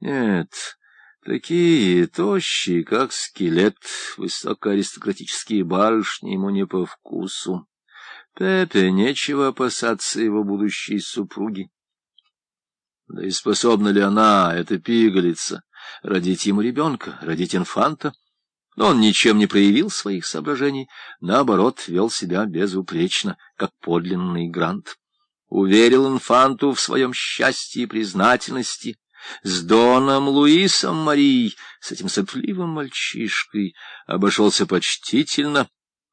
Нет, такие тощие, как скелет, высокоаристократические барышни ему не по вкусу. Пепе нечего опасаться его будущей супруги. Да и способна ли она, эта пигалица, родить ему ребенка, родить инфанта? Но он ничем не проявил своих соображений, наоборот, вел себя безупречно, как подлинный грант. Уверил инфанту в своем счастье и признательности, с Доном Луисом Марией, с этим сопливым мальчишкой, обошелся почтительно,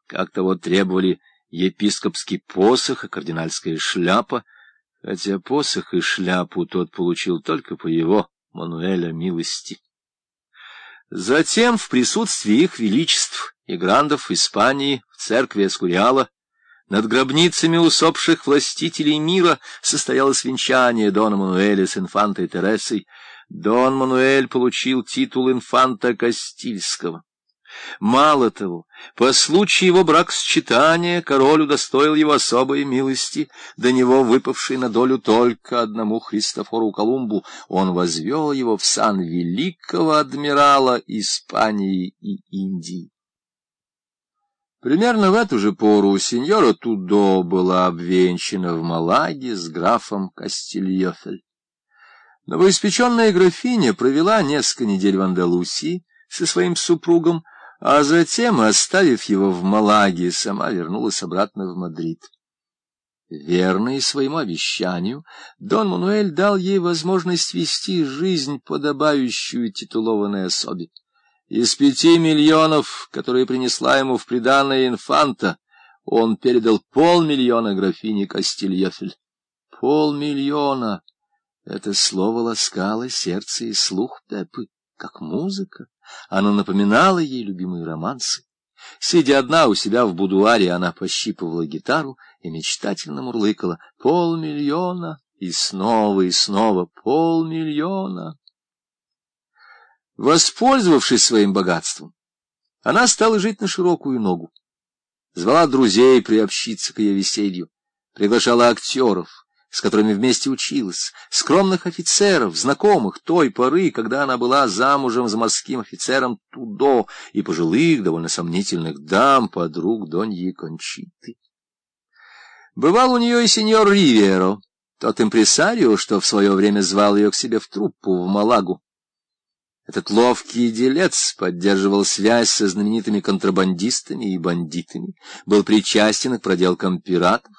как того требовали епископский посох и кардинальская шляпа, хотя посох и шляпу тот получил только по его, Мануэля, милости. Затем в присутствии их величеств и грандов Испании в церкви Эскуриала над гробницами усопших властителей мира состоялось венчание Дона Мануэля с инфантой Тересой. Дон Мануэль получил титул инфанта Кастильского. Мало того, по случаю его бракосчитания король удостоил его особой милости, до него выпавшей на долю только одному Христофору Колумбу. Он возвел его в сан великого адмирала Испании и Индии. Примерно в эту же пору сеньора Тудо была обвенчана в Малаге с графом Кастильофель. Новоиспеченная графиня провела несколько недель в Андалусии со своим супругом, а затем, оставив его в Малаге, сама вернулась обратно в Мадрид. Верный своему обещанию, Дон Мануэль дал ей возможность вести жизнь, подобающую титулованной особе. Из пяти миллионов, которые принесла ему в приданное инфанта, он передал полмиллиона графине Кастильофель. Полмиллиона! Это слово ласкало сердце и слух Пеппы, как музыка. Оно напоминало ей любимые романсы. Сидя одна у себя в будуаре, она пощипывала гитару и мечтательно мурлыкала «Полмиллиона!» и снова и снова «Полмиллиона!» Воспользовавшись своим богатством, она стала жить на широкую ногу. Звала друзей приобщиться к ее веселью, приглашала актеров, с которыми вместе училась, скромных офицеров, знакомых той поры, когда она была замужем за морским офицером Тудо, и пожилых, довольно сомнительных дам, подруг Доньи Кончиты. Бывал у нее и сеньор Риверо, тот импресарио, что в свое время звал ее к себе в труппу в Малагу. Этот ловкий делец поддерживал связь со знаменитыми контрабандистами и бандитами, был причастен к проделкам пиратов,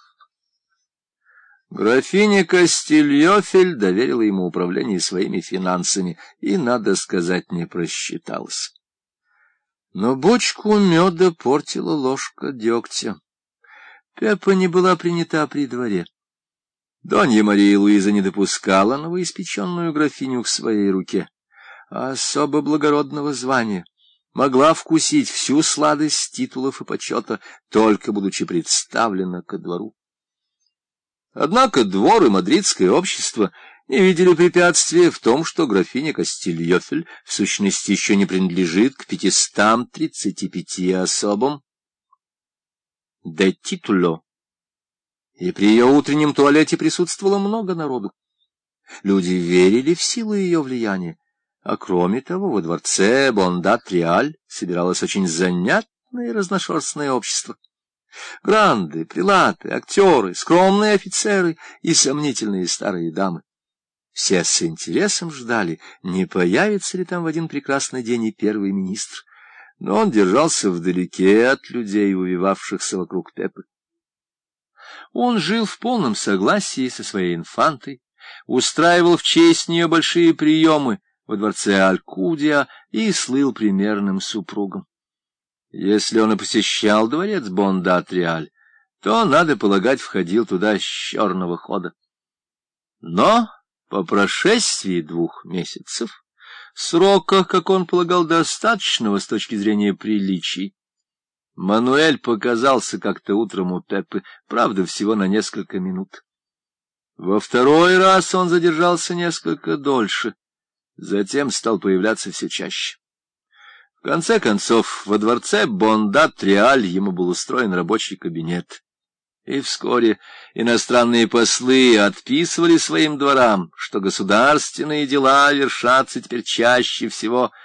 Графиня Кастильофель доверила ему управление своими финансами и, надо сказать, не просчиталась. Но бочку меда портила ложка дегтя. Пеппа не была принята при дворе. Донья Мария Луиза не допускала новоиспеченную графиню к своей руке, особо благородного звания могла вкусить всю сладость титулов и почета, только будучи представлена ко двору. Однако двор и мадридское общество не видели препятствия в том, что графиня Кастильофель в сущности еще не принадлежит к пятистам тридцати пяти особам де титуло. И при ее утреннем туалете присутствовало много народу. Люди верили в силу ее влияния. А кроме того, во дворце Бондат-Реаль собиралось очень занятное разношерстное общество. Гранды, прилаты, актеры, скромные офицеры и сомнительные старые дамы. Все с интересом ждали, не появится ли там в один прекрасный день и первый министр. Но он держался вдалеке от людей, увивавшихся вокруг Пепы. Он жил в полном согласии со своей инфантой, устраивал в честь нее большие приемы во дворце Алькудия и слыл примерным супругом. Если он и посещал дворец Бондат-Реаль, то, надо полагать, входил туда с черного хода. Но по прошествии двух месяцев, срока, как он полагал, достаточного с точки зрения приличий, Мануэль показался как-то утром у Пеппы, правда, всего на несколько минут. Во второй раз он задержался несколько дольше, затем стал появляться все чаще. В конце концов, во дворце Бондат-Реаль ему был устроен рабочий кабинет, И вскоре иностранные послы отписывали своим дворам, что государственные дела вершатся теперь чаще всего